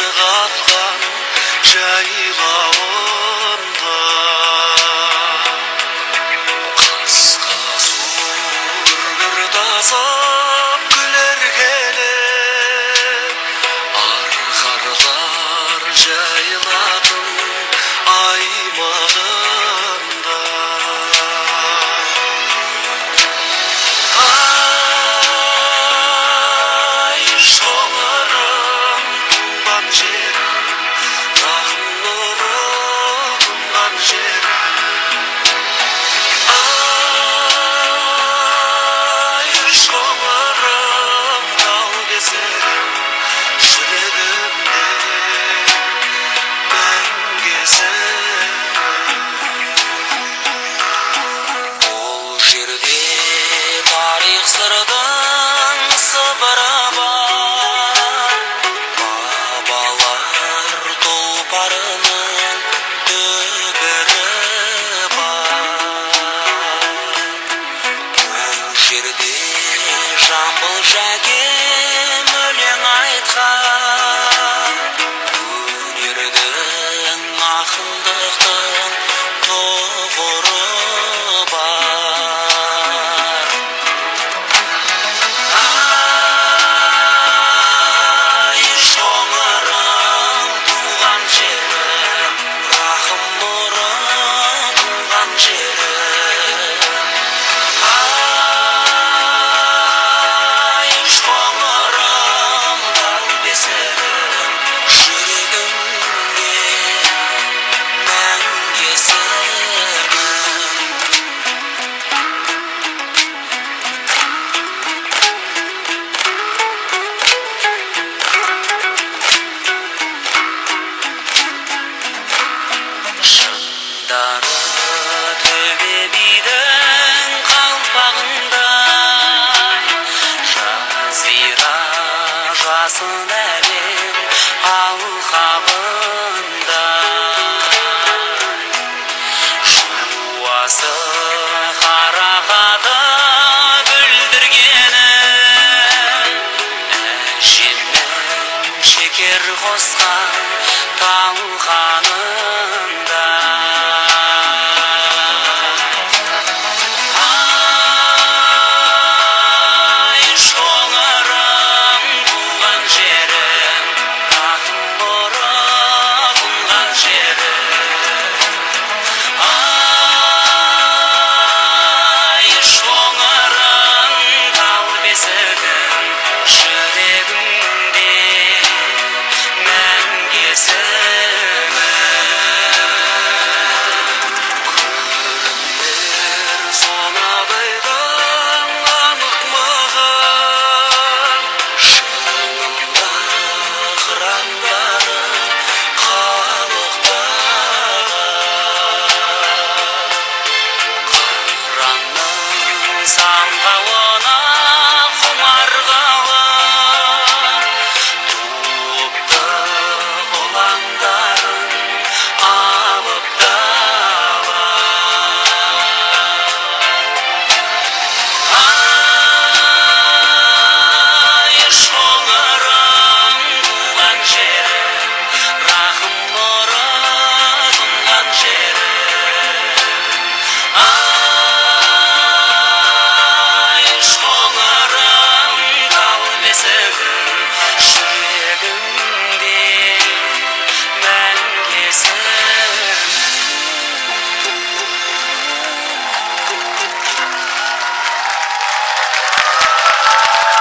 қызық атқан жайлауында қасқа су кіргір тасып күлер келіп арқарлар жайыла Shit. Vamos já желмен шекер қосқан